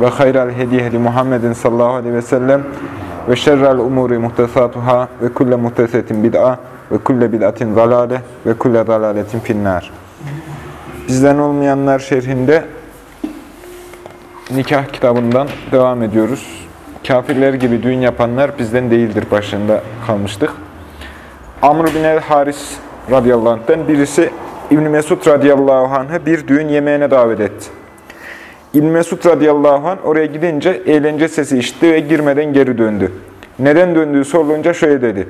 ve hayral hediye hedi Muhammedin sallallahu aleyhi ve sellem ve şerrel umuri muhtesatuhâ ve kulle muhtesetin bid'a ve kulle bid'atin zalale ve kulle zalaletin finnâr. Bizden olmayanlar şerhinde nikah kitabından devam ediyoruz. Kafirler gibi düğün yapanlar bizden değildir başında kalmıştık. Amr bin el-Haris radıyallahu anh'ten birisi İbn Mesud radıyallahu anh'ı bir düğün yemeğine davet etti. İbn Mesud radıyallahu anh oraya gidince eğlence sesi işitti ve girmeden geri döndü. Neden döndüğü sorulunca şöyle dedi.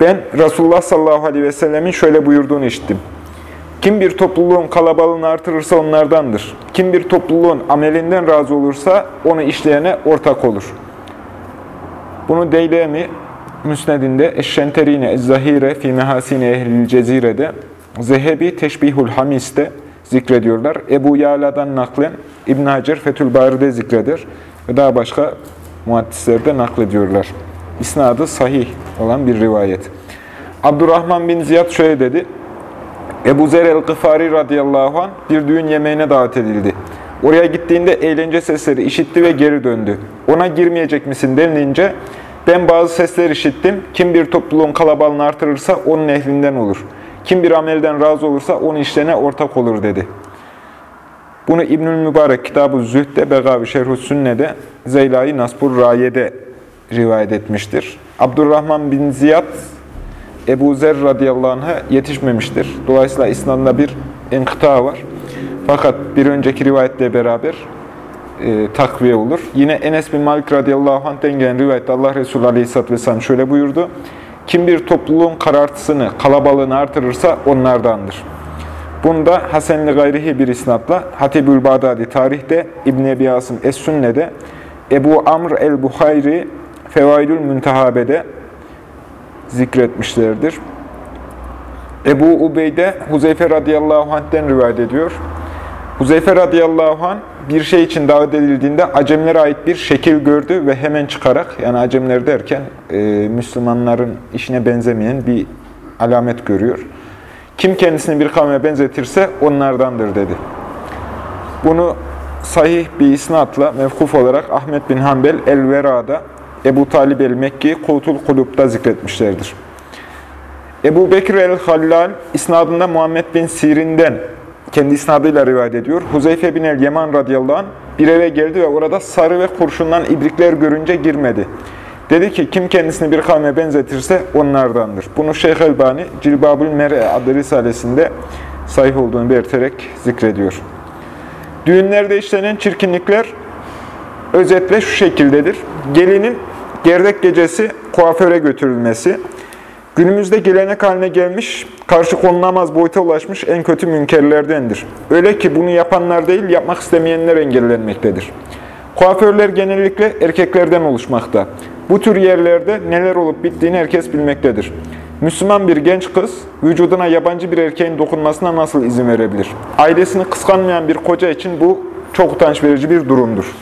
Ben Resulullah sallallahu aleyhi ve sellemin şöyle buyurduğunu işittim. Kim bir topluluğun kalabalığını artırırsa onlardandır. Kim bir topluluğun amelinden razı olursa onu işleyene ortak olur. Bunu Deylemi Müsned'inde Eşşenterine Ezzahire fi mehasine ehlil cezire'de Zehebi Teşbihul Hamis'te zikrediyorlar. Ebu Yala'dan naklen İbn Hacer Fethül Bari'de zikreder ve daha başka muhaddislerde naklediyorlar. İsnadı sahih olan bir rivayet. Abdurrahman bin Ziyad şöyle dedi. Ebu Zer el-Gıfari radıyallahu anh bir düğün yemeğine davet edildi. Oraya gittiğinde eğlence sesleri işitti ve geri döndü. Ona girmeyecek misin denilince ben bazı sesler işittim. Kim bir topluluğun kalabalığını artırırsa onun ehlinden olur. Kim bir amelden razı olursa onun işlerine ortak olur dedi. Bunu İbnül Mübarek Kitab-ı Zühd'de, Begavi Şerh-ü Sünne'de, Zeyla-i Nasbur Raye'de rivayet etmiştir. Abdurrahman bin Ziyad, Ebu Zer radıyallahu anh'a yetişmemiştir. Dolayısıyla İslam'da bir enkıta var. Fakat bir önceki rivayetle beraber e, takviye olur. Yine Enes bin Malik radıyallahu anh'ten gelen rivayette Allah Resulü aleyhisselatü vesselam şöyle buyurdu. Kim bir topluluğun karartısını, kalabalığını artırırsa onlardandır. Bunda Hasenli gayrihi bir isnatla Hatibül Bağdadi tarihte, İbn Ebi Asım Es-Sünne'de, Ebu Amr el-Buhayri Fevaidül Müntehabe'de zikretmişlerdir. Ebu Ubeyde Huzeyfe radıyallahu anh'ten rivayet ediyor. Huzeyfe radıyallahu anh bir şey için davet edildiğinde Acemlere ait bir şekil gördü ve hemen çıkarak, yani Acemler derken e, Müslümanların işine benzemeyen bir alamet görüyor. Kim kendisini bir kavme benzetirse onlardandır dedi. Bunu sahih bir isnatla mevkuf olarak Ahmet bin Hanbel el-Vera'da, Ebu Talib el-Mekki Kutul Kulub'da zikretmişlerdir. Ebu Bekir el-Hallal isnadında Muhammed bin Sirin'den kendi isnadıyla rivayet ediyor. Huzeyfe bin el-Yeman radıyallahu anh bir eve geldi ve orada sarı ve kurşundan ibrikler görünce girmedi. Dedi ki kim kendisini bir kavme benzetirse onlardandır. Bunu Şeyh Elbani Cilbabül Mere adlı risalesinde sahih olduğunu belirterek zikrediyor. Düğünlerde işlenen çirkinlikler özetle şu şekildedir. Gelinin gerdek gecesi kuaföre götürülmesi, günümüzde gelenek haline gelmiş, karşı konulamaz boyuta ulaşmış en kötü münkerlerdendir. Öyle ki bunu yapanlar değil, yapmak istemeyenler engellenmektedir. Kuaförler genellikle erkeklerden oluşmakta. Bu tür yerlerde neler olup bittiğini herkes bilmektedir. Müslüman bir genç kız, vücuduna yabancı bir erkeğin dokunmasına nasıl izin verebilir? Ailesini kıskanmayan bir koca için bu çok utanç verici bir durumdur.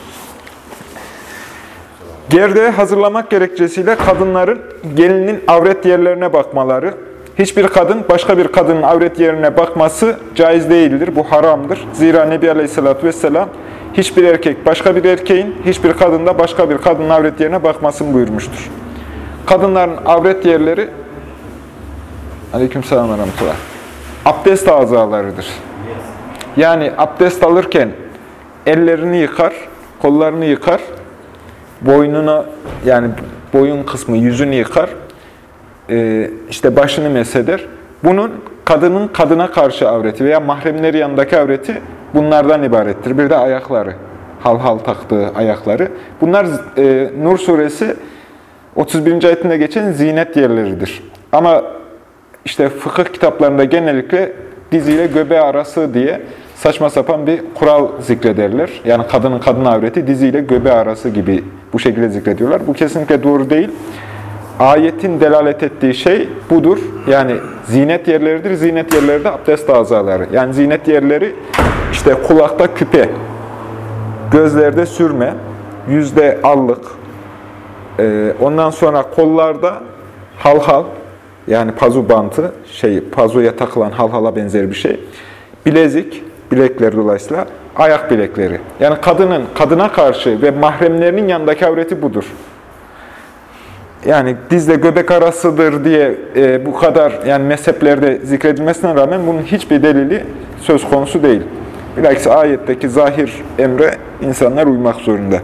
Gerdeğe hazırlamak gerekçesiyle kadınların gelinin avret yerlerine bakmaları, hiçbir kadın başka bir kadının avret yerine bakması caiz değildir. Bu haramdır. Zira Nebi Aleyhisselatü Vesselam hiçbir erkek başka bir erkeğin, hiçbir kadın da başka bir kadının avret yerine bakmasını buyurmuştur. Kadınların avret yerleri ve rahmetullah. Abdest azalarıdır. Yani abdest alırken ellerini yıkar, kollarını yıkar, boynuna yani boyun kısmı yüzünü yıkar, e, işte başını mesheder. Bunun kadının kadına karşı avreti veya mahremleri yanındaki avreti bunlardan ibarettir. Bir de ayakları, hal hal taktığı ayakları. Bunlar e, Nur suresi 31. ayetinde geçen zinet yerleridir. Ama işte fıkıh kitaplarında genellikle diziyle göbeği arası diye saçma sapan bir kural zikrederler. Yani kadının kadın avreti diziyle göbe arası gibi bu şekilde zikrediyorlar. Bu kesinlikle doğru değil. Ayetin delalet ettiği şey budur. Yani zinet yerleridir. Zinet yerleri de abdest azaları. Yani zinet yerleri işte kulakta küpe, gözlerde sürme, yüzde allık, e, ondan sonra kollarda halhal, yani pazu bantı, şey pazuya takılan halhala benzer bir şey. Bilezik, bilekler dolayısıyla ayak bilekleri. Yani kadının kadına karşı ve mahremlerinin yanındaki avreti budur. Yani dizle göbek arasıdır diye e, bu kadar yani mezheplerde zikredilmesine rağmen bunun hiçbir delili söz konusu değil. Bilakis ayetteki zahir emre insanlar uymak zorunda.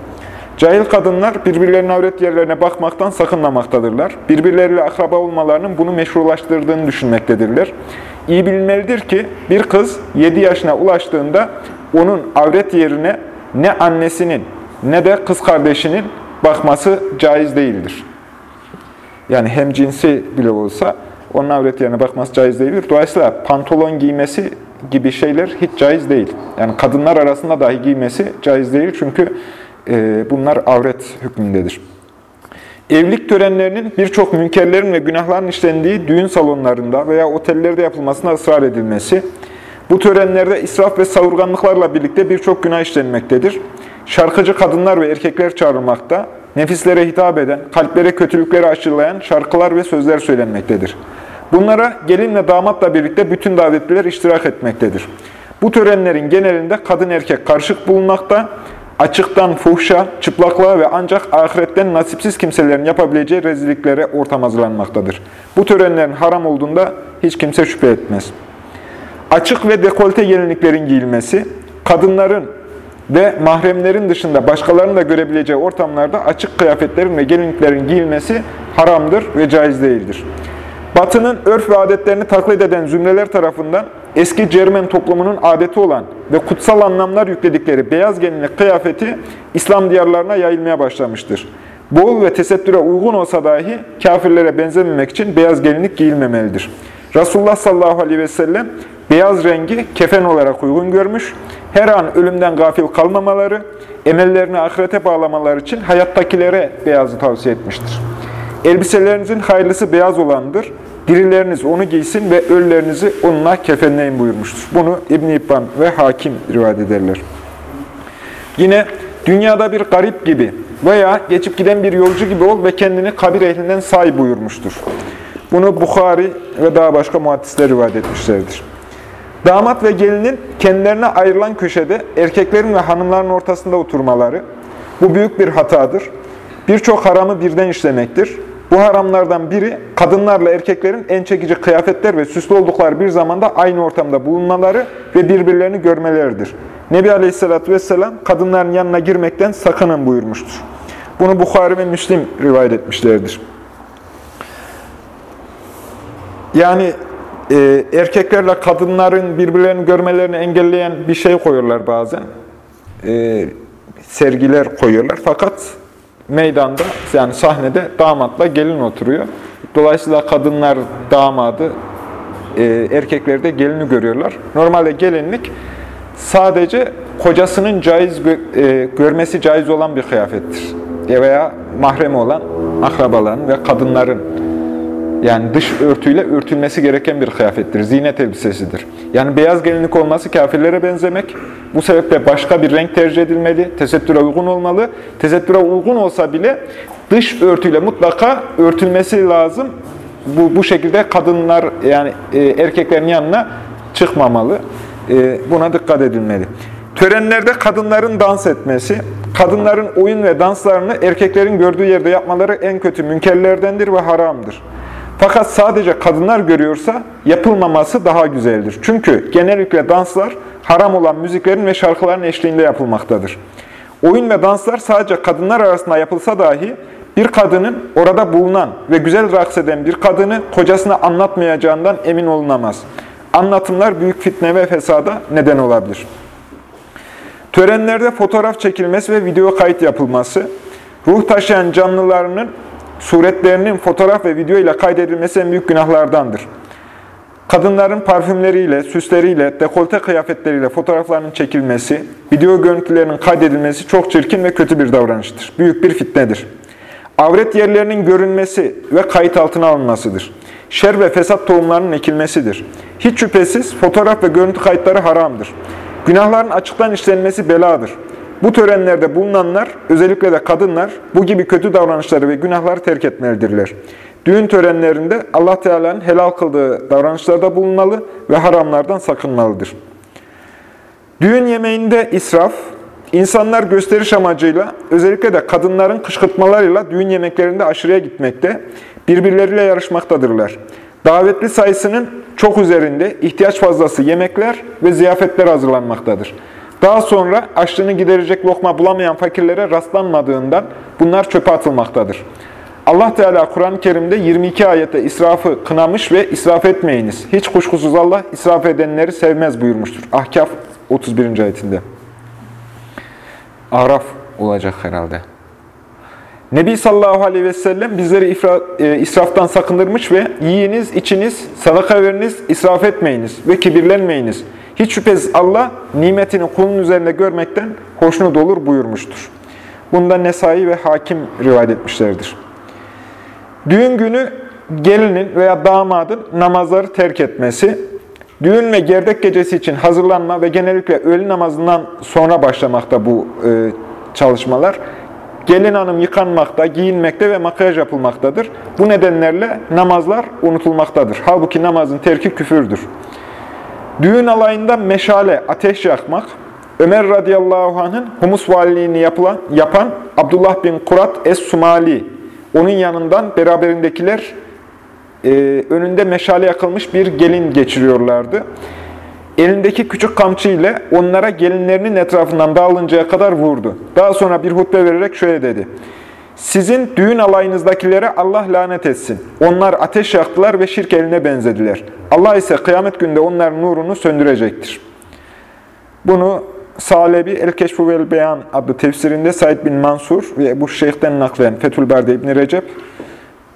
Cahil kadınlar birbirlerinin avret yerlerine bakmaktan sakınmamaktadırlar. Birbirleriyle akraba olmalarının bunu meşrulaştırdığını düşünmektedirler. İyi bilinmelidir ki bir kız 7 yaşına ulaştığında onun avret yerine ne annesinin ne de kız kardeşinin bakması caiz değildir. Yani hem cinsi bile olsa onun avret yerine bakması caiz değildir. Dolayısıyla pantolon giymesi gibi şeyler hiç caiz değil. Yani kadınlar arasında dahi giymesi caiz değil çünkü bunlar avret hükmündedir. Evlilik törenlerinin birçok münkerlerin ve günahların işlendiği düğün salonlarında veya otellerde yapılmasına ısrar edilmesi, bu törenlerde israf ve savurganlıklarla birlikte birçok günah işlenmektedir. Şarkıcı kadınlar ve erkekler çağrılmakta, nefislere hitap eden, kalplere kötülükleri aşılayan şarkılar ve sözler söylenmektedir. Bunlara gelin ve damatla birlikte bütün davetliler iştirak etmektedir. Bu törenlerin genelinde kadın erkek karışık bulunmakta, açıktan fuhşa, çıplaklığa ve ancak ahiretten nasipsiz kimselerin yapabileceği rezilliklere ortam hazırlanmaktadır. Bu törenlerin haram olduğunda hiç kimse şüphe etmez. Açık ve dekolte gelinliklerin giyilmesi, kadınların ve mahremlerin dışında başkalarının da görebileceği ortamlarda açık kıyafetlerin ve gelinliklerin giyilmesi haramdır ve caiz değildir. Batının örf ve adetlerini taklit eden zümreler tarafından eski Cermen toplumunun adeti olan ve kutsal anlamlar yükledikleri beyaz gelinlik kıyafeti İslam diyarlarına yayılmaya başlamıştır. Bol ve tesettüre uygun olsa dahi kafirlere benzememek için beyaz gelinlik giyilmemelidir. Resulullah sallallahu aleyhi ve sellem beyaz rengi kefen olarak uygun görmüş, her an ölümden gafil kalmamaları, emellerini ahirete bağlamaları için hayattakilere beyazı tavsiye etmiştir. Elbiselerinizin hayırlısı beyaz olandır. Dirileriniz onu giysin ve ölülerinizi onunla kefenleyin buyurmuştur. Bunu İbn İbban ve Hakim rivayet ederler. Yine dünyada bir garip gibi veya geçip giden bir yolcu gibi ol ve kendini kabir ehlinden say buyurmuştur. Bunu Bukhari ve daha başka muhaddisler rivayet etmişlerdir. Damat ve gelinin kendilerine ayrılan köşede erkeklerin ve hanımların ortasında oturmaları, bu büyük bir hatadır. Birçok haramı birden işlemektir. Bu haramlardan biri kadınlarla erkeklerin en çekici kıyafetler ve süslü oldukları bir zamanda aynı ortamda bulunmaları ve birbirlerini görmeleridir. Nebi Aleyhisselatü Vesselam kadınların yanına girmekten sakının buyurmuştur. Bunu Bukhari ve Müslim rivayet etmişlerdir. Yani e, erkeklerle kadınların birbirlerini görmelerini engelleyen bir şey koyuyorlar bazen. E, sergiler koyuyorlar. Fakat meydanda yani sahnede damatla gelin oturuyor. Dolayısıyla kadınlar damadı, e, erkekler de gelini görüyorlar. Normalde gelinlik sadece kocasının caiz e, görmesi caiz olan bir kıyafettir. Veya mahremi olan akrabaların ve kadınların yani dış örtüyle örtülmesi gereken bir kıyafettir. Zinet elbisesidir. Yani beyaz gelinlik olması kafirlere benzemek. Bu sebeple başka bir renk tercih edilmeli. Tesettüre uygun olmalı. Tesettüre uygun olsa bile dış örtüyle mutlaka örtülmesi lazım. Bu, bu şekilde kadınlar yani e, erkeklerin yanına çıkmamalı. E, buna dikkat edilmeli. Törenlerde kadınların dans etmesi, kadınların oyun ve danslarını erkeklerin gördüğü yerde yapmaları en kötü münkerlerdendir ve haramdır. Fakat sadece kadınlar görüyorsa yapılmaması daha güzeldir. Çünkü genellikle danslar haram olan müziklerin ve şarkıların eşliğinde yapılmaktadır. Oyun ve danslar sadece kadınlar arasında yapılsa dahi bir kadının orada bulunan ve güzel raks eden bir kadını kocasına anlatmayacağından emin olunamaz. Anlatımlar büyük fitne ve fesada neden olabilir. Törenlerde fotoğraf çekilmesi ve video kayıt yapılması, ruh taşıyan canlılarının suretlerinin fotoğraf ve video ile kaydedilmesi en büyük günahlardandır. kadınların parfümleriyle, süsleriyle, dekolte kıyafetleriyle fotoğraflarının çekilmesi, video görüntülerinin kaydedilmesi çok çirkin ve kötü bir davranıştır. Büyük bir fitnedir. Avret yerlerinin görünmesi ve kayıt altına alınmasıdır. Şer ve fesat tohumlarının ekilmesidir. Hiç şüphesiz fotoğraf ve görüntü kayıtları haramdır. Günahların açıktan işlenmesi beladır. Bu törenlerde bulunanlar, özellikle de kadınlar, bu gibi kötü davranışları ve günahları terk etmelidirler. Düğün törenlerinde Allah Teala'nın helal kıldığı davranışlarda bulunmalı ve haramlardan sakınmalıdır. Düğün yemeğinde israf, insanlar gösteriş amacıyla, özellikle de kadınların kışkırtmalarıyla düğün yemeklerinde aşırıya gitmekte, birbirleriyle yarışmaktadırlar. Davetli sayısının çok üzerinde ihtiyaç fazlası yemekler ve ziyafetler hazırlanmaktadır. Daha sonra açlığını giderecek lokma bulamayan fakirlere rastlanmadığından bunlar çöpe atılmaktadır. Allah Teala Kur'an-ı Kerim'de 22 ayette israfı kınamış ve israf etmeyiniz. Hiç kuşkusuz Allah israf edenleri sevmez buyurmuştur. Ahkaf 31. ayetinde. Araf olacak herhalde. Nebi sallallahu aleyhi ve sellem bizleri e, israftan sakındırmış ve yiyiniz, içiniz, sadaka veriniz, israf etmeyiniz ve kibirlenmeyiniz. Hiç şüphesiz Allah nimetini kulun üzerinde görmekten hoşnut olur buyurmuştur. Bunda Nesai ve Hakim rivayet etmişlerdir. Düğün günü gelinin veya damadın namazları terk etmesi, düğün ve gerdek gecesi için hazırlanma ve genellikle öğle namazından sonra başlamakta bu e, çalışmalar. Gelin hanım yıkanmakta, giyinmekte ve makyaj yapılmaktadır. Bu nedenlerle namazlar unutulmaktadır. Halbuki namazın terki küfürdür. Düğün alayında meşale, ateş yakmak, Ömer radıyallahu anh'ın humus valiliğini yapılan, yapan Abdullah bin Kurat Es-Sumali, onun yanından beraberindekiler e, önünde meşale yakılmış bir gelin geçiriyorlardı. Elindeki küçük kamçı ile onlara gelinlerinin etrafından dağılıncaya kadar vurdu. Daha sonra bir hutbe vererek şöyle dedi. Sizin düğün alayınızdakilere Allah lanet etsin. Onlar ateş yaktılar ve şirk eline benzediler. Allah ise kıyamet günde onların nurunu söndürecektir. Bunu Salebi El-Keşfu vel Beyan adlı tefsirinde Said bin Mansur ve bu Şeyh'ten naklen Fethül Berde İbni Recep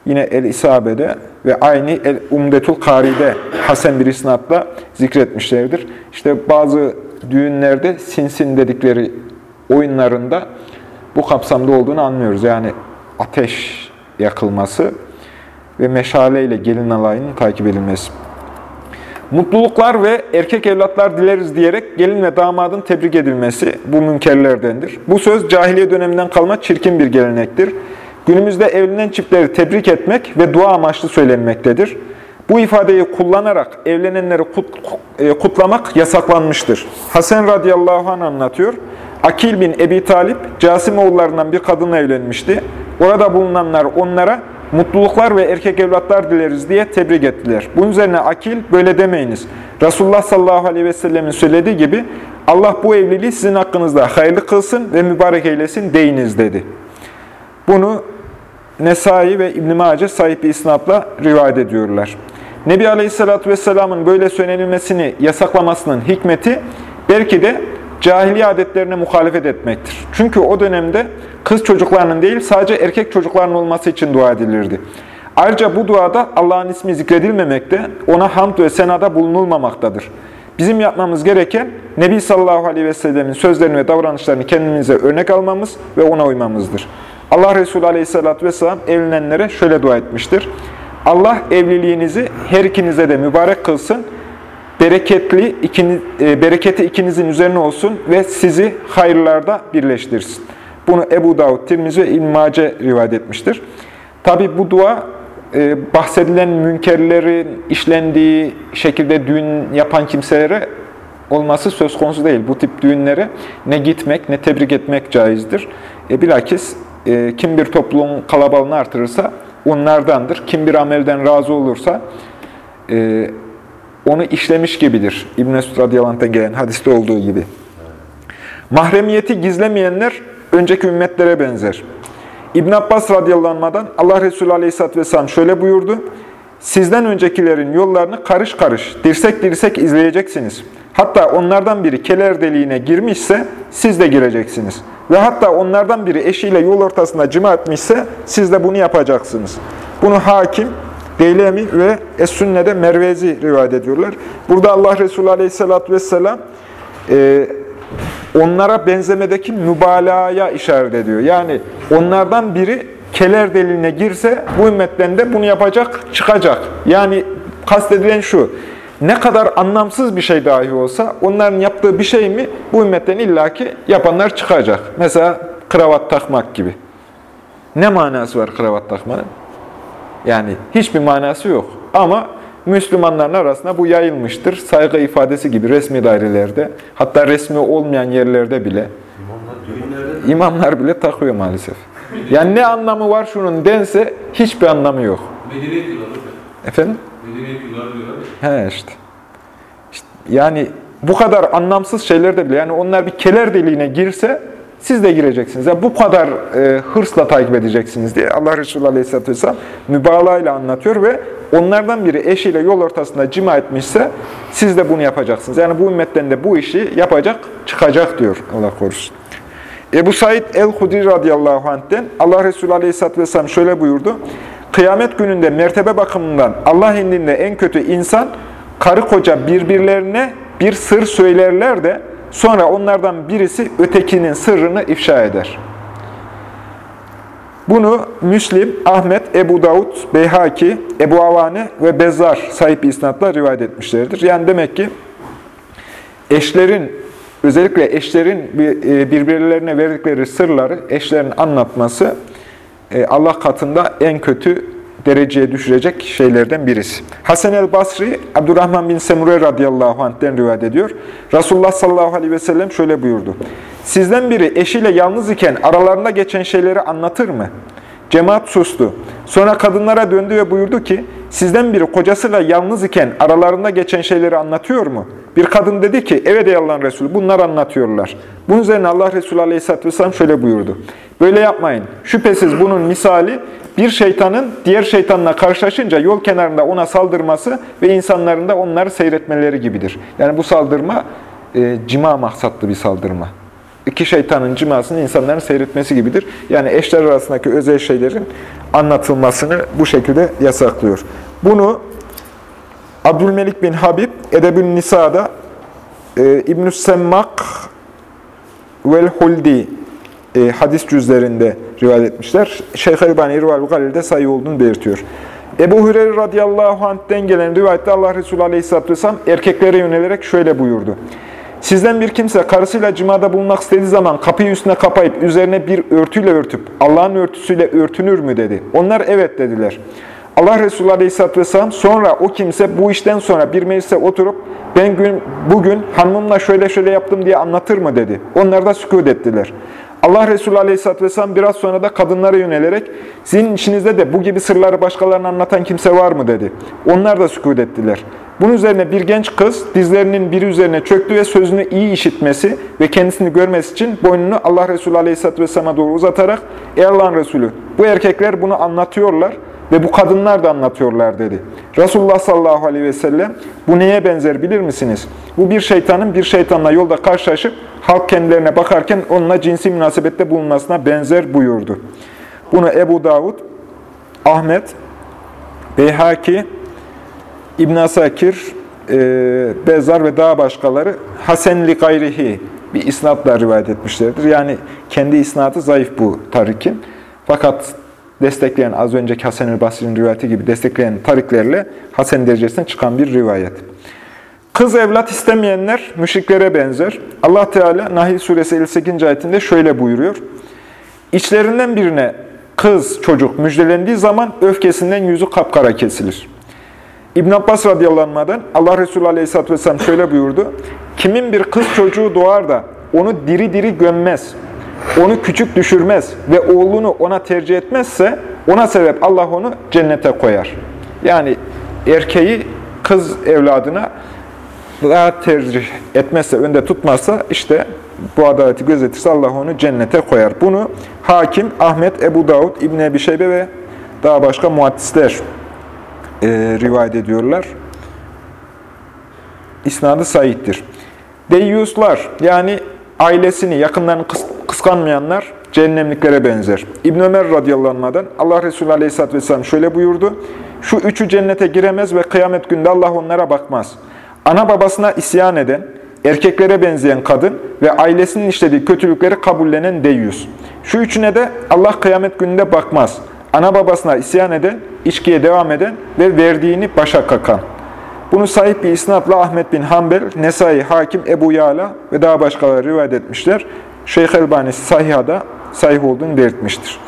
yine El-İsabe'de ve aynı El-Umdetul Kari'de Hasan bir isnatla zikretmişlerdir. İşte bazı düğünlerde sinsin dedikleri oyunlarında bu kapsamda olduğunu anlıyoruz. Yani ateş yakılması ve meşale ile gelin alayının takip edilmesi. Mutluluklar ve erkek evlatlar dileriz diyerek gelin ve damadın tebrik edilmesi bu münkerlerdendir. Bu söz cahiliye döneminden kalma çirkin bir gelenektir. Günümüzde evlenen çiftleri tebrik etmek ve dua amaçlı söylenmektedir. Bu ifadeyi kullanarak evlenenleri e, kutlamak yasaklanmıştır. Hasan radıyallahu anh anlatıyor. Akil bin Ebi Talip, Casim oğullarından bir kadınla evlenmişti. Orada bulunanlar onlara mutluluklar ve erkek evlatlar dileriz diye tebrik ettiler. Bunun üzerine Akil böyle demeyiniz. Resulullah sallallahu aleyhi ve sellemin söylediği gibi Allah bu evliliği sizin hakkınızda hayırlı kılsın ve mübarek eylesin deyiniz dedi. Bunu Nesai ve İbn-i Mace sahip isnatla rivayet ediyorlar. Nebi Aleyhisselatü Vesselam'ın böyle söylenilmesini yasaklamasının hikmeti belki de cahiliye adetlerine muhalefet etmektir. Çünkü o dönemde kız çocuklarının değil sadece erkek çocukların olması için dua edilirdi. Ayrıca bu duada Allah'ın ismi zikredilmemekte, ona hamd ve senada bulunulmamaktadır. Bizim yapmamız gereken Nebi sallallahu aleyhi ve sellemin sözlerini ve davranışlarını kendimize örnek almamız ve ona uymamızdır. Allah Resulü aleyhissalatü vesselam evlenenlere şöyle dua etmiştir. Allah evliliğinizi her ikinize de mübarek kılsın bereketli ikiniz, e, bereketi ikinizin üzerine olsun ve sizi hayırlarda birleştirsin. Bunu Ebu Davud, Tirmizi ve İlmace rivayet etmiştir. Tabi bu dua e, bahsedilen münkerlerin işlendiği şekilde düğün yapan kimselere olması söz konusu değil. Bu tip düğünlere ne gitmek ne tebrik etmek caizdir. E, bilakis e, kim bir toplumun kalabalığını artırırsa onlardandır. Kim bir amelden razı olursa e, onu işlemiş gibidir. İbn-i Mesud radıyallahu gelen hadiste olduğu gibi. Mahremiyeti gizlemeyenler önceki ümmetlere benzer. İbn Abbas radıyallahu Allah Resulü aleyhisselatü vesselam şöyle buyurdu. Sizden öncekilerin yollarını karış karış, dirsek dirsek izleyeceksiniz. Hatta onlardan biri keler deliğine girmişse siz de gireceksiniz. Ve hatta onlardan biri eşiyle yol ortasında cima etmişse siz de bunu yapacaksınız. Bunu hakim Deylemi ve Es-Sünne'de Mervezi rivayet ediyorlar. Burada Allah Resulü Aleyhisselatü Vesselam e, onlara benzemedeki mübalağaya işaret ediyor. Yani onlardan biri keler deliğine girse bu ümmetten de bunu yapacak, çıkacak. Yani kastedilen şu, ne kadar anlamsız bir şey dahi olsa onların yaptığı bir şey mi bu ümmetten illaki yapanlar çıkacak. Mesela kravat takmak gibi. Ne manası var kravat takmanın? Yani hiçbir manası yok. Ama Müslümanların arasında bu yayılmıştır. Saygı ifadesi gibi resmi dairelerde, hatta resmi olmayan yerlerde bile imamlar bile takıyor maalesef. Yani ne anlamı var şunun dense hiçbir anlamı yok. Medeniyet. Efendim? Medeniyet. He işte. İşte yani bu kadar anlamsız şeyler de bile yani onlar bir keler deliğine girse siz de gireceksiniz. Yani bu kadar e, hırsla takip edeceksiniz diye Allah Resulü Aleyhisselatü Vesselam mübalağayla anlatıyor ve onlardan biri eşiyle yol ortasında cima etmişse siz de bunu yapacaksınız. Yani bu ümmetten de bu işi yapacak, çıkacak diyor Allah korusun. Ebu Said el-Hudri radıyallahu anh'ten Allah Resulü aleyhisselatü vesselam şöyle buyurdu. Kıyamet gününde mertebe bakımından Allah indinde en kötü insan karı koca birbirlerine bir sır söylerler de sonra onlardan birisi ötekinin sırrını ifşa eder. Bunu Müslim, Ahmet, Ebu Davud, Beyhaki, Ebu Avane ve Bezzar sahip isnatla rivayet etmişlerdir. Yani demek ki eşlerin, özellikle eşlerin e, birbirlerine verdikleri sırları eşlerin anlatması e, Allah katında en kötü dereceye düşürecek şeylerden birisi. Hasan el Basri, Abdurrahman bin Semure radıyallahu anh'ten rivayet ediyor. Resulullah sallallahu aleyhi ve sellem şöyle buyurdu. Sizden biri eşiyle yalnız iken aralarında geçen şeyleri anlatır mı? Cemaat sustu. Sonra kadınlara döndü ve buyurdu ki, sizden biri kocasıyla yalnız iken aralarında geçen şeyleri anlatıyor mu? Bir kadın dedi ki, evet ey Allah'ın Resulü bunlar anlatıyorlar. Bunun üzerine Allah Resulü Aleyhisselatü Vesselam şöyle buyurdu. Böyle yapmayın. Şüphesiz bunun misali bir şeytanın diğer şeytanla karşılaşınca yol kenarında ona saldırması ve insanların da onları seyretmeleri gibidir. Yani bu saldırma e, cima maksatlı bir saldırma. İki şeytanın cimasını insanların seyretmesi gibidir. Yani eşler arasındaki özel şeylerin anlatılmasını bu şekilde yasaklıyor. Bunu Abdülmelik bin Habib, Edebün Nisa'da e, İbn-i Semmak vel Huldi e, hadis cüzlerinde rivayet etmişler. Şeyh Elbani İrval Galil'de sayı olduğunu belirtiyor. Ebu Hureyre radıyallahu anh'ten gelen rivayette Allah Resulü aleyhisselatü vesselam erkeklere yönelerek şöyle buyurdu. Sizden bir kimse karısıyla cimada bulunmak istediği zaman kapıyı üstüne kapayıp üzerine bir örtüyle örtüp Allah'ın örtüsüyle örtünür mü dedi. Onlar evet dediler. Allah Resulü Aleyhisselatü Vesselam sonra o kimse bu işten sonra bir meclise oturup ben gün, bugün hanımımla şöyle şöyle yaptım diye anlatır mı dedi. Onlar da sükut ettiler. Allah Resulü Aleyhisselatü Vesselam biraz sonra da kadınlara yönelerek sizin içinizde de bu gibi sırları başkalarına anlatan kimse var mı dedi. Onlar da sükut ettiler. Bunun üzerine bir genç kız dizlerinin biri üzerine çöktü ve sözünü iyi işitmesi ve kendisini görmesi için boynunu Allah Resulü Aleyhisselatü Vesselam'a doğru uzatarak Ey Allah'ın Resulü bu erkekler bunu anlatıyorlar ve bu kadınlar da anlatıyorlar dedi. Resulullah sallallahu aleyhi ve sellem bu neye benzer bilir misiniz? Bu bir şeytanın bir şeytanla yolda karşılaşıp halk kendilerine bakarken onunla cinsi münasebette bulunmasına benzer buyurdu. Bunu Ebu Davud, Ahmet, Beyhaki, İbn Asakir, e, Bezar ve daha başkaları Hasenli gayrihi bir isnatla rivayet etmişlerdir. Yani kendi isnatı zayıf bu tarikin. Fakat destekleyen, az önceki Hasan-ı Basri'nin rivayeti gibi destekleyen tariklerle Hasan derecesine çıkan bir rivayet. Kız evlat istemeyenler müşriklere benzer. Allah Teala Nahil suresi 58. ayetinde şöyle buyuruyor. İçlerinden birine kız, çocuk müjdelendiği zaman öfkesinden yüzü kapkara kesilir. İbn Abbas radıyallahu Allah Resulü aleyhisselatü vesselam şöyle buyurdu. Kimin bir kız çocuğu doğar da onu diri diri gömmez, onu küçük düşürmez ve oğlunu ona tercih etmezse ona sebep Allah onu cennete koyar. Yani erkeği kız evladına daha tercih etmezse, önde tutmazsa işte bu adaleti gözetirse Allah onu cennete koyar. Bunu Hakim, Ahmet, Ebu Davud, İbn Ebi Şeybe ve daha başka muhaddisler e, rivayet ediyorlar. İsnadı Said'dir. Deyyuslar yani ailesini, yakınlarını kıs kıskanmayanlar cehennemliklere benzer. İbn Ömer radıyallahu Allah Resulü aleyhisselatü vesselam şöyle buyurdu. Şu üçü cennete giremez ve kıyamet günde Allah onlara bakmaz. Ana babasına isyan eden, erkeklere benzeyen kadın ve ailesinin işlediği kötülükleri kabullenen deyyus. Şu üçüne de Allah kıyamet gününde bakmaz. Ana babasına isyan eden, içkiye devam eden ve verdiğini başa kakan. Bunu sahip bir isnatla Ahmet bin Hanbel, Nesai, Hakim, Ebu Yala ve daha başkaları rivayet etmişler. Şeyh Elbani Sahiha'da sahih olduğunu belirtmiştir.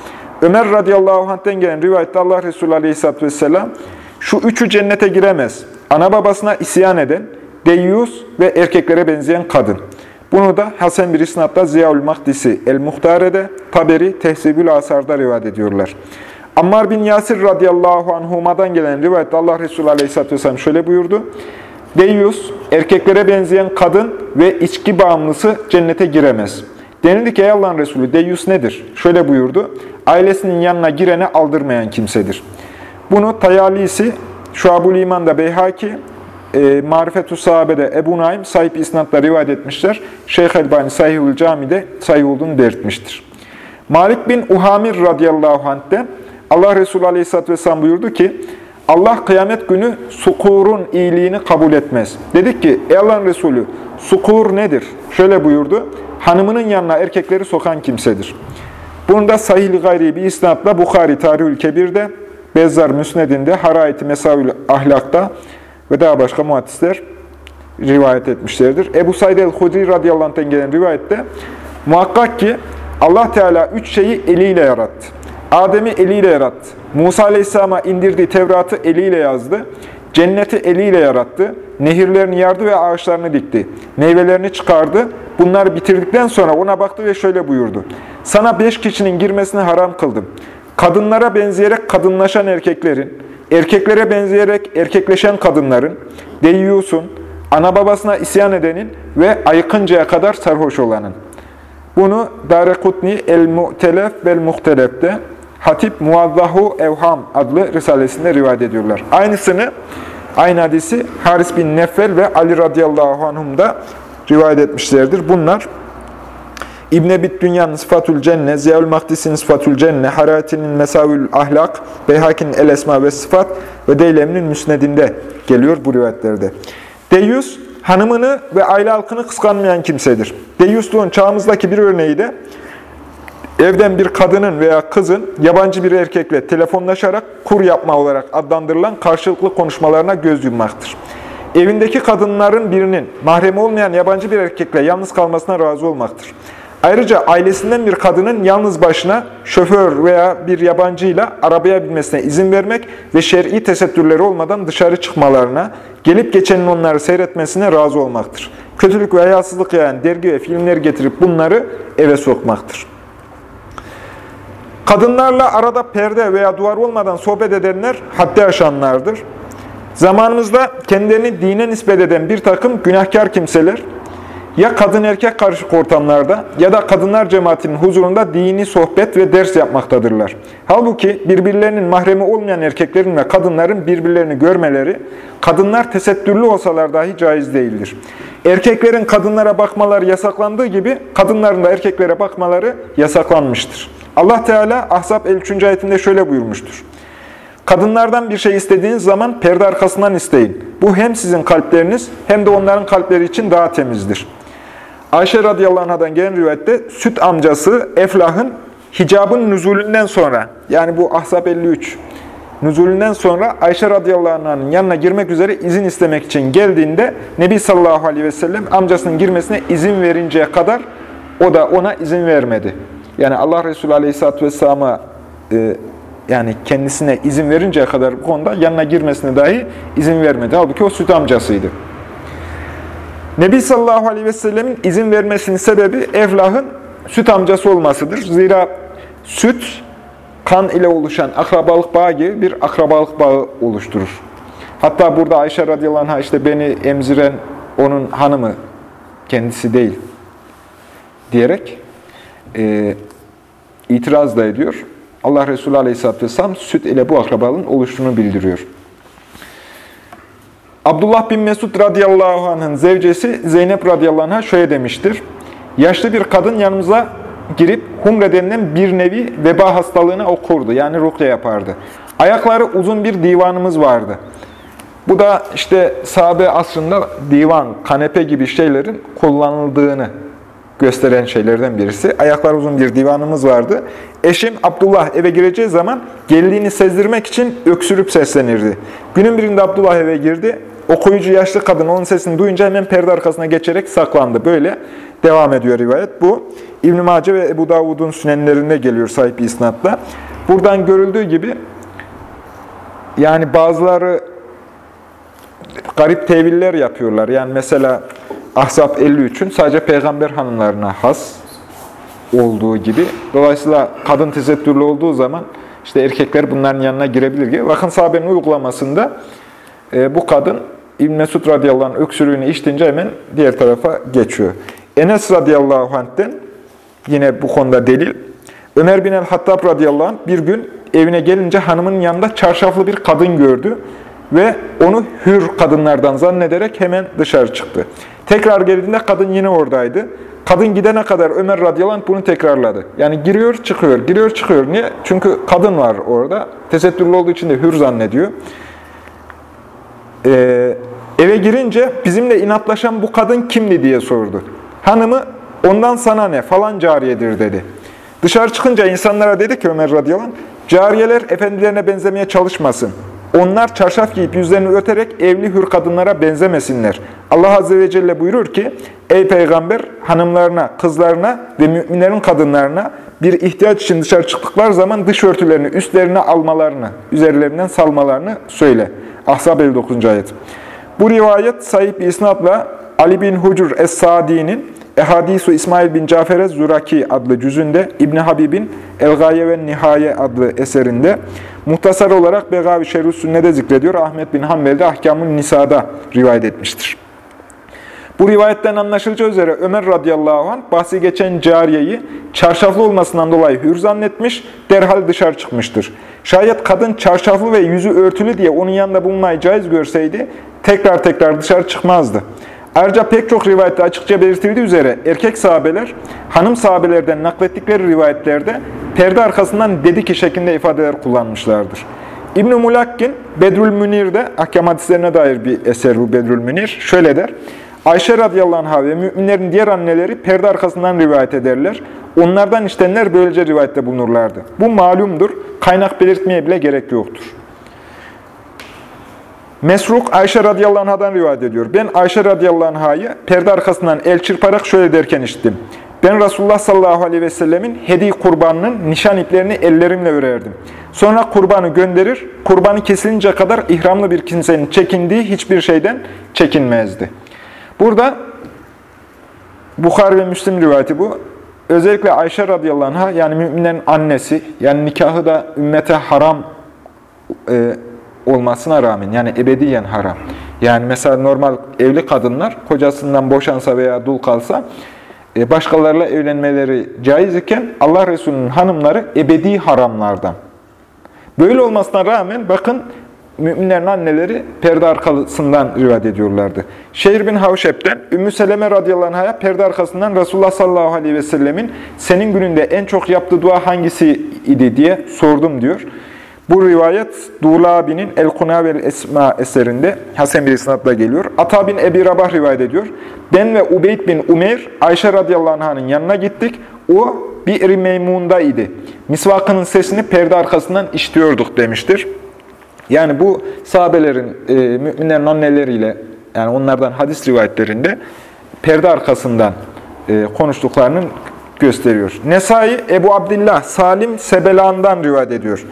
Ömer radıyallahu anh'ten gelen rivayette Allah Resulü aleyhisselatü vesselam, şu üçü cennete giremez. Ana babasına isyan eden, deyyus ve erkeklere benzeyen kadın. Bunu da Hasan bir isnatla Ziyaül Mahdisi El-Muhtare'de, Taberi Tehzibül Asar'da rivayet ediyorlar. Ammar bin Yasir radıyallahu anhuma'dan gelen rivayette Allah Resulü aleyhisselatü vesselam şöyle buyurdu. Deyyus, erkeklere benzeyen kadın ve içki bağımlısı cennete giremez. Denildi ki ey Allah'ın Resulü Deyyus nedir? Şöyle buyurdu. Ailesinin yanına girene aldırmayan kimsedir. Bunu Tayalisi, Şuab-ül İman'da Beyhaki, e, Marifetü Sahabe'de Ebu Naim sahip isnatla rivayet etmişler. Şeyh Elbani Sahihül Cami'de sahih olduğunu. Malik bin Uhamir radıyallahu anh'ten Allah Resulü aleyhisselatü vesselam buyurdu ki, Allah kıyamet günü sukurun iyiliğini kabul etmez. Dedik ki, ey Allah'ın Resulü, sukur nedir? Şöyle buyurdu, hanımının yanına erkekleri sokan kimsedir. Bunu da sahih gayri bir isnatla Bukhari Tarihül Kebir'de, Bezzar Müsned'inde, Harayeti Mesavül Ahlak'ta ve daha başka muhaddisler rivayet etmişlerdir. Ebu Said el-Hudri radıyallahu anh'tan gelen rivayette, muhakkak ki Allah Teala üç şeyi eliyle yarattı. Adem'i eliyle yarattı. Musa Aleyhisselam'a indirdiği Tevrat'ı eliyle yazdı. Cenneti eliyle yarattı. Nehirlerini yardı ve ağaçlarını dikti. Meyvelerini çıkardı. Bunları bitirdikten sonra ona baktı ve şöyle buyurdu. Sana beş kişinin girmesini haram kıldım. Kadınlara benzeyerek kadınlaşan erkeklerin, erkeklere benzeyerek erkekleşen kadınların, deyyusun, ana babasına isyan edenin ve ayıkıncaya kadar sarhoş olanın. Bunu Darekutni El-Mu'telef vel-Muhtelef'te Hatip Muazzahu Evham adlı risalesinde rivayet ediyorlar. Aynısını, aynı hadisi Haris bin Neffel ve Ali radıyallahu anhum da rivayet etmişlerdir. Bunlar İbn Ebit Dünya'nın Sıfatül Cenne, Ziyaül Mahdis'in Sıfatül Cenne, Harati'nin Mesavül Ahlak, Beyhaki'nin El Esma ve Sıfat ve Deylemi'nin Müsned'inde geliyor bu rivayetlerde. Deyyus, hanımını ve aile halkını kıskanmayan kimsedir. Deyyusluğun çağımızdaki bir örneği de evden bir kadının veya kızın yabancı bir erkekle telefonlaşarak kur yapma olarak adlandırılan karşılıklı konuşmalarına göz yummaktır. Evindeki kadınların birinin mahremi olmayan yabancı bir erkekle yalnız kalmasına razı olmaktır. Ayrıca ailesinden bir kadının yalnız başına şoför veya bir yabancıyla arabaya binmesine izin vermek ve şer'i tesettürleri olmadan dışarı çıkmalarına, gelip geçenin onları seyretmesine razı olmaktır. Kötülük ve hayasızlık yayan dergi ve filmler getirip bunları eve sokmaktır. Kadınlarla arada perde veya duvar olmadan sohbet edenler haddi aşanlardır. Zamanımızda kendilerini dine nispet eden bir takım günahkar kimseler, ya kadın erkek karışık ortamlarda ya da kadınlar cemaatinin huzurunda dini sohbet ve ders yapmaktadırlar. Halbuki birbirlerinin mahremi olmayan erkeklerin ve kadınların birbirlerini görmeleri, kadınlar tesettürlü olsalar dahi caiz değildir. Erkeklerin kadınlara bakmaları yasaklandığı gibi kadınların da erkeklere bakmaları yasaklanmıştır. Allah Teala Ahzab 53. ayetinde şöyle buyurmuştur. Kadınlardan bir şey istediğiniz zaman perde arkasından isteyin. Bu hem sizin kalpleriniz hem de onların kalpleri için daha temizdir. Ayşe radıyallahu anh'dan gelen rivayette süt amcası Eflah'ın hicabın nüzulünden sonra yani bu Ahzab 53 nüzulünden sonra Ayşe radıyallahu anh'ın yanına girmek üzere izin istemek için geldiğinde Nebi sallallahu aleyhi ve sellem amcasının girmesine izin verinceye kadar o da ona izin vermedi. Yani Allah Resulü aleyhisselatü vesselam'a e, yani kendisine izin verinceye kadar bu konuda yanına girmesine dahi izin vermedi. Halbuki o süt amcasıydı. Nebi sallallahu aleyhi ve sellemin izin vermesinin sebebi Eflah'ın süt amcası olmasıdır. Zira süt kan ile oluşan akrabalık bağı gibi bir akrabalık bağı oluşturur. Hatta burada Ayşe radıyallahu anh'a işte beni emziren onun hanımı kendisi değil diyerek e, itiraz da ediyor. Allah Resulü Aleyhisselatü Vesselam süt ile bu akrabalığın oluştuğunu bildiriyor. Abdullah bin Mesud radıyallahu anh'ın zevcesi Zeynep radıyallahu anh'a şöyle demiştir. Yaşlı bir kadın yanımıza girip humre denilen bir nevi veba hastalığına okurdu. Yani rukye yapardı. Ayakları uzun bir divanımız vardı. Bu da işte sahabe asrında divan, kanepe gibi şeylerin kullanıldığını gösteren şeylerden birisi. Ayaklar uzun bir divanımız vardı. Eşim Abdullah eve gireceği zaman geldiğini sezdirmek için öksürüp seslenirdi. Günün birinde Abdullah eve girdi. Okuyucu yaşlı kadın onun sesini duyunca hemen perde arkasına geçerek saklandı. Böyle devam ediyor rivayet. Bu İbn-i Mace ve Ebu Davud'un sünenlerinde geliyor sahip isnatla. Buradan görüldüğü gibi yani bazıları garip teviller yapıyorlar. Yani mesela Ahzab 53'ün sadece peygamber hanımlarına has olduğu gibi. Dolayısıyla kadın tesettürlü olduğu zaman işte erkekler bunların yanına girebilir gibi. Bakın sahabenin uygulamasında e, bu kadın İbn Mesud radıyallahu anh öksürüğünü içtince hemen diğer tarafa geçiyor. Enes radıyallahu anh'ten yine bu konuda delil. Ömer bin el-Hattab radıyallahu anh bir gün evine gelince hanımının yanında çarşaflı bir kadın gördü ve onu hür kadınlardan zannederek hemen dışarı çıktı. Tekrar geldiğinde kadın yine oradaydı. Kadın gidene kadar Ömer radıyallahu anh bunu tekrarladı. Yani giriyor çıkıyor, giriyor çıkıyor. Niye? Çünkü kadın var orada. Tesettürlü olduğu için de hür zannediyor. Ee, eve girince bizimle inatlaşan bu kadın kimdi diye sordu. Hanımı ondan sana ne falan cariyedir dedi. Dışarı çıkınca insanlara dedi ki Ömer radıyallahu anh, cariyeler efendilerine benzemeye çalışmasın. Onlar çarşaf giyip yüzlerini öterek evli hür kadınlara benzemesinler. Allah Azze ve Celle buyurur ki, Ey peygamber hanımlarına, kızlarına ve müminlerin kadınlarına bir ihtiyaç için dışarı çıktıkları zaman dış örtülerini üstlerine almalarını, üzerlerinden salmalarını söyle. Ahzab 59. ayet. Bu rivayet sahip bir isnatla Ali bin Hucur Es-Sadi'nin Ehadisu İsmail bin Cafer Zuraki adlı cüzünde İbn Habib'in El-Gaye ve Nihaye adlı eserinde muhtasar olarak Begavi Şerhü Sünne'de zikrediyor. Ahmet bin Hanbel'de Ahkamun Nisa'da rivayet etmiştir. Bu rivayetten anlaşılacağı üzere Ömer radıyallahu anh bahsi geçen cariyeyi çarşaflı olmasından dolayı hür zannetmiş, derhal dışarı çıkmıştır. Şayet kadın çarşaflı ve yüzü örtülü diye onun yanında bulunmayı caiz görseydi tekrar tekrar dışarı çıkmazdı. Ayrıca pek çok rivayette açıkça belirtildiği üzere erkek sahabeler hanım sahabelerden naklettikleri rivayetlerde perde arkasından dedi ki şeklinde ifadeler kullanmışlardır. İbn-i Mulakkin Bedrül Münir'de ahkam hadislerine dair bir eser bu Bedrül Münir. Şöyle der. Ayşe radıyallahu anh'a ve müminlerin diğer anneleri perde arkasından rivayet ederler. Onlardan iştenler böylece rivayette bulunurlardı. Bu malumdur. Kaynak belirtmeye bile gerek yoktur. Mesruk Ayşe radıyallahu anh'dan rivayet ediyor. Ben Ayşe radıyallahu anh'ı perde arkasından el çırparak şöyle derken işittim. Ben Resulullah sallallahu aleyhi ve sellemin hediye kurbanının nişan iplerini ellerimle örerdim. Sonra kurbanı gönderir, kurbanı kesilince kadar ihramlı bir kimsenin çekindiği hiçbir şeyden çekinmezdi. Burada Bukhari ve Müslim rivayeti bu. Özellikle Ayşe radıyallahu anh'a yani müminlerin annesi, yani nikahı da ümmete haram e, olmasına rağmen yani ebediyen haram. Yani mesela normal evli kadınlar kocasından boşansa veya dul kalsa e, başkalarıyla evlenmeleri caiz iken Allah Resulü'nün hanımları ebedi haramlardan. Böyle olmasına rağmen bakın müminlerin anneleri perde arkasından rivayet ediyorlardı. Şehir bin Havşep'ten Ümmü Seleme radıyallahu anh'a perde arkasından Resulullah sallallahu aleyhi ve sellemin senin gününde en çok yaptığı dua hangisi idi diye sordum diyor. Bu rivayet Dulabi'nin El-Kuna Esma eserinde Hasan bir isnatla geliyor. Ata bin Ebi Rabah rivayet ediyor. Ben ve Ubeyd bin Umeyr Ayşe radıyallahu anh'ın yanına gittik. O bir Meymun'da idi. Misvakının sesini perde arkasından işitiyorduk demiştir. Yani bu sahabelerin, e, müminlerin anneleriyle, yani onlardan hadis rivayetlerinde perde arkasından e, konuştuklarının gösteriyor. Nesai, Ebu Abdillah, Salim Sebelan'dan rivayet ediyor.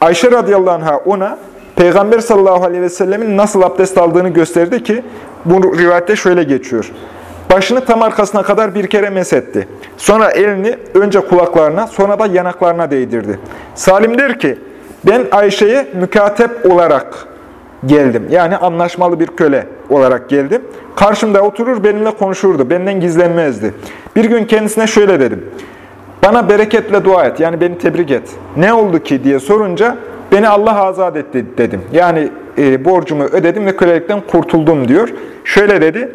Ayşe radıyallahu anh'a ona Peygamber sallallahu aleyhi ve sellemin nasıl abdest aldığını gösterdi ki bu rivayette şöyle geçiyor. Başını tam arkasına kadar bir kere mesetti. Sonra elini önce kulaklarına sonra da yanaklarına değdirdi. Salim der ki ben Ayşe'ye mükatep olarak geldim. Yani anlaşmalı bir köle olarak geldim. Karşımda oturur benimle konuşurdu. Benden gizlenmezdi. Bir gün kendisine şöyle dedim. Bana bereketle dua et. Yani beni tebrik et. Ne oldu ki diye sorunca beni Allah azat etti dedim. Yani e, borcumu ödedim ve kölelikten kurtuldum diyor. Şöyle dedi.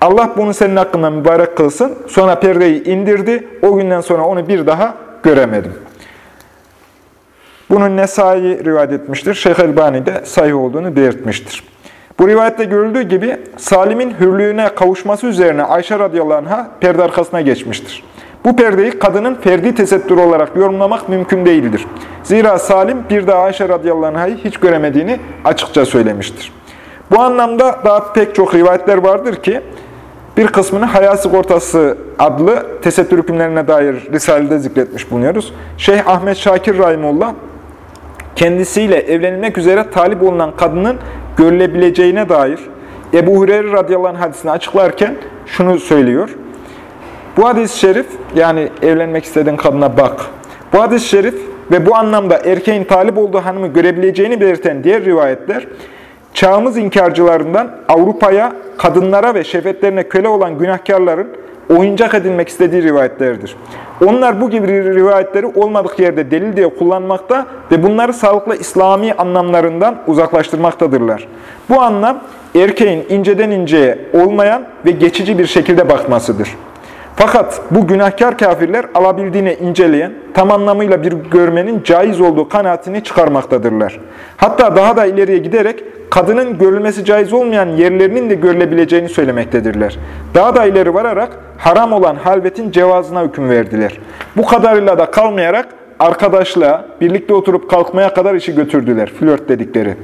Allah bunu senin hakkında mübarek kılsın. Sonra perdeyi indirdi. O günden sonra onu bir daha göremedim. Bunun Nesai rivayet etmiştir. Şeyh Elbani de sahih olduğunu belirtmiştir. Bu rivayette görüldüğü gibi Salim'in hürlüğüne kavuşması üzerine Ayşe radıyallahu anh'a perde arkasına geçmiştir. Bu perdeyi kadının ferdi tesettür olarak yorumlamak mümkün değildir. Zira Salim bir daha Ayşe radıyallahu anh'ı hiç göremediğini açıkça söylemiştir. Bu anlamda daha pek çok rivayetler vardır ki, bir kısmını Hayal Sigortası adlı tesettür hükümlerine dair Risale'de zikretmiş bulunuyoruz. Şeyh Ahmet Şakir Rahimullah, kendisiyle evlenilmek üzere talip olunan kadının görülebileceğine dair Ebu Hureyre radıyallahu anh hadisini açıklarken şunu söylüyor. Bu hadis-i şerif, yani evlenmek istediğin kadına bak. Bu hadis-i şerif ve bu anlamda erkeğin talip olduğu hanımı görebileceğini belirten diğer rivayetler, çağımız inkarcılarından Avrupa'ya, kadınlara ve şehvetlerine köle olan günahkarların oyuncak edilmek istediği rivayetlerdir. Onlar bu gibi rivayetleri olmadık yerde delil diye kullanmakta ve bunları sağlıklı İslami anlamlarından uzaklaştırmaktadırlar. Bu anlam erkeğin inceden inceye olmayan ve geçici bir şekilde bakmasıdır. Fakat bu günahkar kafirler alabildiğine inceleyen, tam anlamıyla bir görmenin caiz olduğu kanaatini çıkarmaktadırlar. Hatta daha da ileriye giderek kadının görülmesi caiz olmayan yerlerinin de görülebileceğini söylemektedirler. Daha da ileri vararak haram olan halvetin cevazına hüküm verdiler. Bu kadarıyla da kalmayarak arkadaşlığa, birlikte oturup kalkmaya kadar işi götürdüler, flört dedikleri.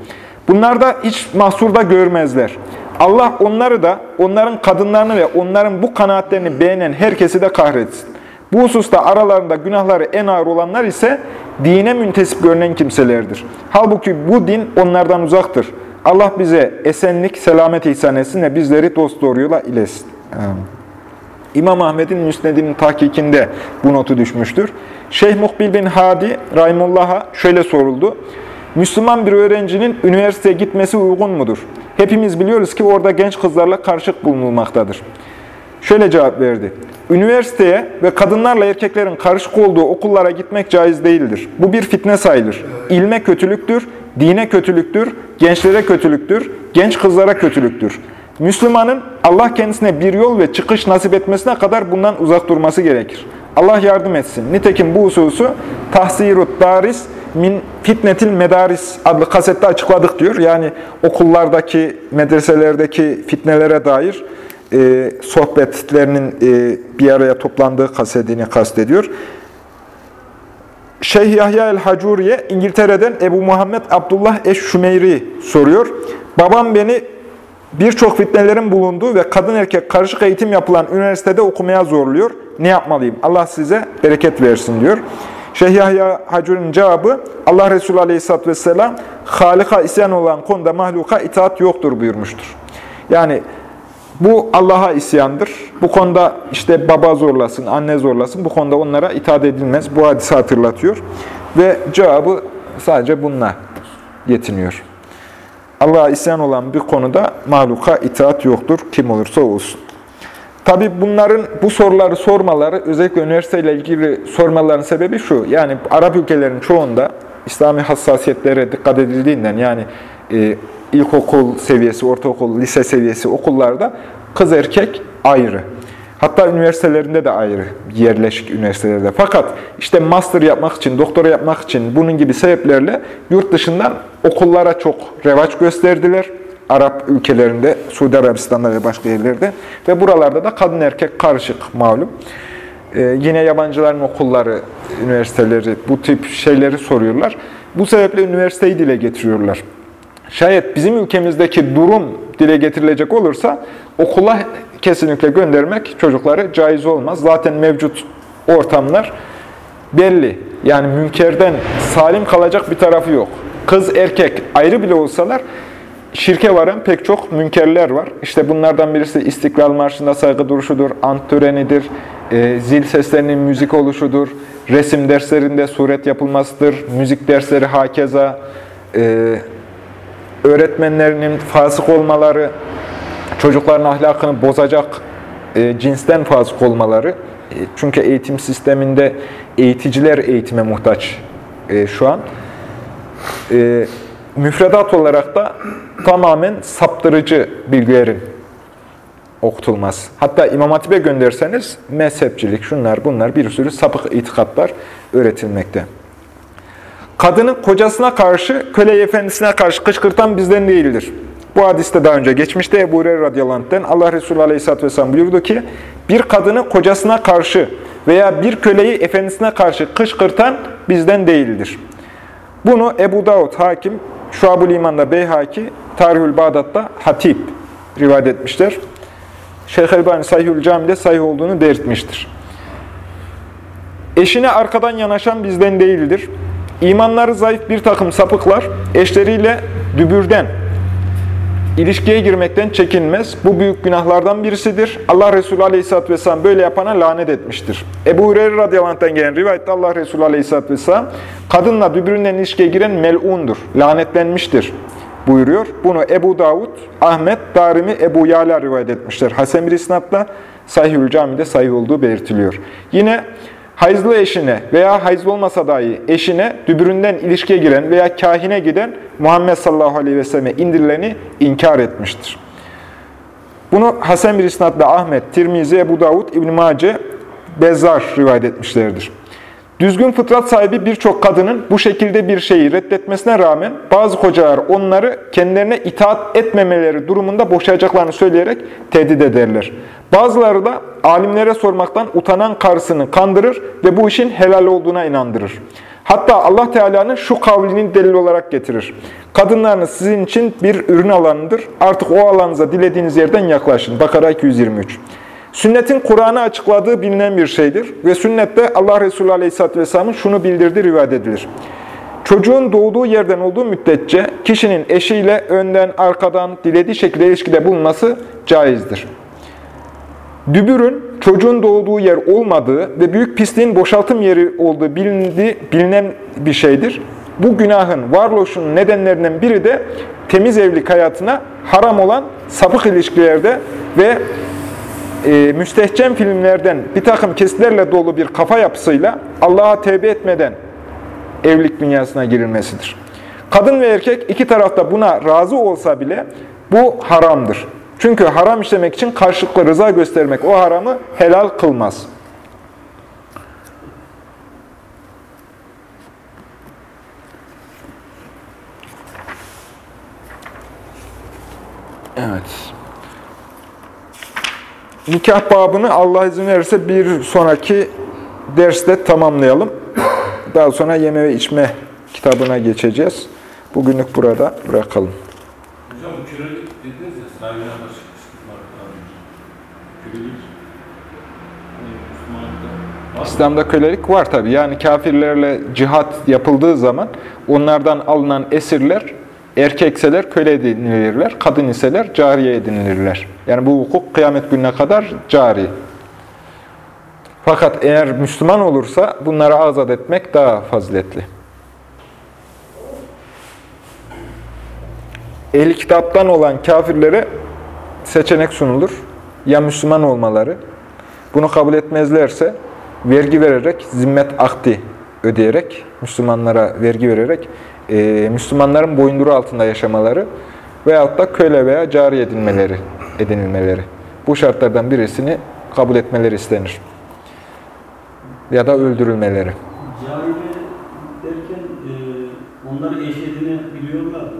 Bunlar da hiç mahsurda görmezler. Allah onları da, onların kadınlarını ve onların bu kanaatlerini beğenen herkesi de kahretsin. Bu hususta aralarında günahları en ağır olanlar ise dine müntesip görünen kimselerdir. Halbuki bu din onlardan uzaktır. Allah bize esenlik, selamet ihsan etsin ve bizleri dost doğru yola ilesin. İmam Ahmet'in Müsned'inin tahkikinde bu notu düşmüştür. Şeyh Muhbil bin Hadi Rahimullah'a şöyle soruldu. Müslüman bir öğrencinin üniversiteye gitmesi uygun mudur? Hepimiz biliyoruz ki orada genç kızlarla karışık bulunulmaktadır. Şöyle cevap verdi. Üniversiteye ve kadınlarla erkeklerin karışık olduğu okullara gitmek caiz değildir. Bu bir fitne sayılır. İlme kötülüktür, dine kötülüktür, gençlere kötülüktür, genç kızlara kötülüktür. Müslümanın Allah kendisine bir yol ve çıkış nasip etmesine kadar bundan uzak durması gerekir. Allah yardım etsin. Nitekim bu hususu Tahsirut Daris min Fitnetil Medaris adlı kasette açıkladık diyor. Yani okullardaki, medreselerdeki fitnelere dair e, sohbetlerinin e, bir araya toplandığı kasetini kastediyor. Şeyh Yahya el-Hacuriye İngiltere'den Ebu Muhammed Abdullah Eş-Şümeyri soruyor. Babam beni birçok fitnelerin bulunduğu ve kadın erkek karışık eğitim yapılan üniversitede okumaya zorluyor. Ne yapmalıyım? Allah size bereket versin diyor. Şeyh Yahya Hacur'un cevabı Allah Resulü Aleyhisselatü Vesselam Halika isyan olan konuda mahluka itaat yoktur buyurmuştur. Yani bu Allah'a isyandır. Bu konuda işte baba zorlasın, anne zorlasın. Bu konuda onlara itaat edilmez. Bu hadisi hatırlatıyor. Ve cevabı sadece bununla yetiniyor. Allah'a isyan olan bir konuda mahluka itaat yoktur. Kim olursa olsun. Tabi bunların bu soruları sormaları, özellikle üniversiteyle ilgili sormaların sebebi şu. Yani Arap ülkelerin çoğunda İslami hassasiyetlere dikkat edildiğinden yani e, ilkokul seviyesi, ortaokul, lise seviyesi okullarda kız erkek ayrı. Hatta üniversitelerinde de ayrı, yerleşik üniversitelerde. Fakat işte master yapmak için, doktora yapmak için bunun gibi sebeplerle yurt dışından okullara çok revaç gösterdiler. Arap ülkelerinde, Suudi Arabistan'da ve başka yerlerde. Ve buralarda da kadın erkek karışık malum. Ee, yine yabancıların okulları, üniversiteleri bu tip şeyleri soruyorlar. Bu sebeple üniversiteyi dile getiriyorlar. Şayet bizim ülkemizdeki durum dile getirilecek olursa okula kesinlikle göndermek çocukları caiz olmaz. Zaten mevcut ortamlar belli. Yani münkerden salim kalacak bir tarafı yok. Kız erkek ayrı bile olsalar şirke varan pek çok münkerler var. İşte bunlardan birisi İstiklal Marşı'nda saygı duruşudur, ant törenidir, e, zil seslerinin müzik oluşudur, resim derslerinde suret yapılmasıdır, müzik dersleri hakeza, e, öğretmenlerinin fasık olmaları, çocukların ahlakını bozacak e, cinsten fasık olmaları. E, çünkü eğitim sisteminde eğiticiler eğitime muhtaç e, şu an. E, müfredat olarak da tamamen saptırıcı bilgilerin okutulmaz. Hatta İmam Hatip'e gönderseniz mezhepçilik, şunlar bunlar bir sürü sapık itikatlar öğretilmekte. Kadını kocasına karşı, köle efendisine karşı kışkırtan bizden değildir. Bu hadiste daha önce geçmişti. Ebu Hureyre radıyallahu Allah Resulü aleyhisselatü vesselam buyurdu ki, bir kadını kocasına karşı veya bir köleyi efendisine karşı kışkırtan bizden değildir. Bunu Ebu Davud Hakim, Şuab-ül İman'da Beyhaki, Tarihül Bağdat'ta Hatip rivayet etmişler. Şeyh Elbani Sahihül Cami'de sahih olduğunu belirtmiştir. Eşine arkadan yanaşan bizden değildir. İmanları zayıf bir takım sapıklar eşleriyle dübürden, ilişkiye girmekten çekinmez. Bu büyük günahlardan birisidir. Allah Resulü Aleyhisselatü Vesselam böyle yapana lanet etmiştir. Ebu Hureyre radıyallahu gelen rivayette Allah Resulü Aleyhisselatü Vesselam kadınla dübüründen ilişkiye giren mel'undur, lanetlenmiştir buyuruyor. Bunu Ebu Davud, Ahmet, Darimi, Ebu Yala rivayet etmişler. Hasan bir isnatla Sahihül Cami'de sahih olduğu belirtiliyor. Yine hayızlı eşine veya hayızlı olmasa dahi eşine dübüründen ilişkiye giren veya kahine giden Muhammed sallallahu aleyhi ve selleme indirileni inkar etmiştir. Bunu Hasan bir isnatla Ahmet, Tirmizi, Ebu Davud, İbn-i Mace, Bezzar rivayet etmişlerdir. Düzgün fıtrat sahibi birçok kadının bu şekilde bir şeyi reddetmesine rağmen bazı kocalar onları kendilerine itaat etmemeleri durumunda boşayacaklarını söyleyerek tehdit ederler. Bazıları da alimlere sormaktan utanan karısını kandırır ve bu işin helal olduğuna inandırır. Hatta Allah Teala'nın şu kavlinin delil olarak getirir. Kadınlarınız sizin için bir ürün alanıdır. Artık o alanınıza dilediğiniz yerden yaklaşın. Bakara 223. Sünnetin Kur'an'ı açıkladığı bilinen bir şeydir. Ve sünnette Allah Resulü Aleyhisselatü Vesselam'ın şunu bildirdiği rivayet edilir. Çocuğun doğduğu yerden olduğu müddetçe kişinin eşiyle önden, arkadan, dilediği şekilde ilişkide bulunması caizdir. Dübürün çocuğun doğduğu yer olmadığı ve büyük pisliğin boşaltım yeri olduğu bilindiği, bilinen bir şeydir. Bu günahın varoluşunun nedenlerinden biri de temiz evlilik hayatına haram olan sapık ilişkilerde ve e, müstehcen filmlerden bir takım kesitlerle dolu bir kafa yapısıyla Allah'a tevbe etmeden evlilik dünyasına girilmesidir. Kadın ve erkek iki tarafta buna razı olsa bile bu haramdır. Çünkü haram işlemek için karşılıklı rıza göstermek o haramı helal kılmaz. Evet. Nikah babını Allah izin verirse bir sonraki derste tamamlayalım. Daha sonra yeme ve içme kitabına geçeceğiz. Bugünlük burada bırakalım. Hocam kölelik dediniz ya sahibine karşı hani? İslam'da kölelik var tabi. Yani kafirlerle cihat yapıldığı zaman onlardan alınan esirler erkekseler köle edinilirler, kadın iseler cariye edinilirler. Yani bu hukuk kıyamet gününe kadar cari. Fakat eğer Müslüman olursa bunları azat etmek daha faziletli. Ehli kitaptan olan kafirlere seçenek sunulur. Ya Müslüman olmaları, bunu kabul etmezlerse vergi vererek, zimmet akdi ödeyerek, Müslümanlara vergi vererek, e, Müslümanların boyunduru altında yaşamaları veyahut da köle veya cari edinmeleri, edinilmeleri. Bu şartlardan birisini kabul etmeleri istenir. Ya da öldürülmeleri. Cahile derken e, onları eş edinebiliyorlar mı?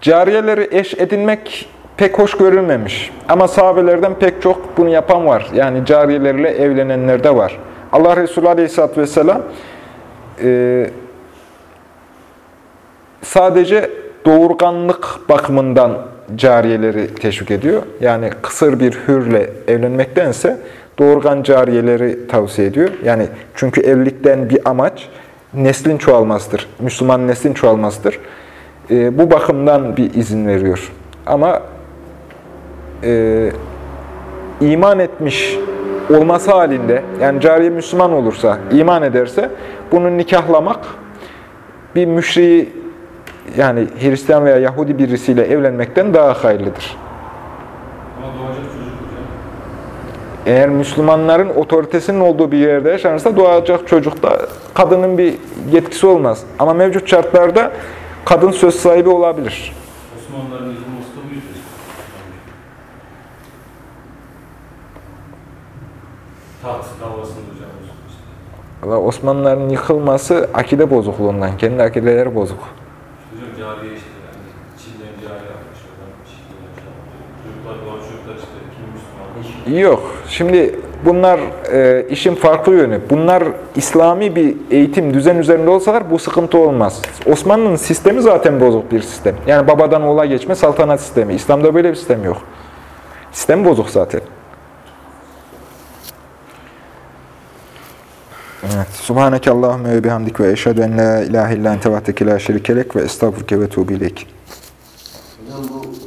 Cariyeleri eş edinmek pek hoş görülmemiş. Ama sahabelerden pek çok bunu yapan var. Yani cariyelerle evlenenler de var. Allah Resulü Aleyhisselatü Vesselam e, sadece doğurganlık bakımından cariyeleri teşvik ediyor. Yani kısır bir hürle evlenmektense doğurgan cariyeleri tavsiye ediyor. Yani çünkü evlilikten bir amaç neslin çoğalmasıdır. Müslüman neslin çoğalmasıdır. E, bu bakımdan bir izin veriyor. Ama e, iman etmiş olması halinde, yani cariye Müslüman olursa, iman ederse, bunu nikahlamak bir müşriği, yani Hristiyan veya Yahudi birisiyle evlenmekten daha hayırlıdır. Eğer Müslümanların otoritesinin olduğu bir yerde yaşanırsa doğacak çocukta kadının bir yetkisi olmaz. Ama mevcut şartlarda kadın söz sahibi olabilir. Osmanlıların izni olsa büyüdür. Taht davasında hocam. Osmanlıların yıkılması akide bozukluğundan, kendi akideleri bozuk. Cariye işte yani Çin'den cariye yapıyor. Çocuklar doğan çocuklar işte kim Müslüman. Yok. Şimdi bunlar e, işin farklı yönü. Bunlar İslami bir eğitim düzen üzerinde olsalar bu sıkıntı olmaz. Osmanlı'nın sistemi zaten bozuk bir sistem. Yani babadan oğula geçme saltanat sistemi. İslam'da böyle bir sistem yok. Sistem bozuk zaten. Evet. Subhaneke Allahümme ve bihamdik ve eşhedü en la ilahe illa ente ve ve estağfurke ve tuğbilek. Hocam bu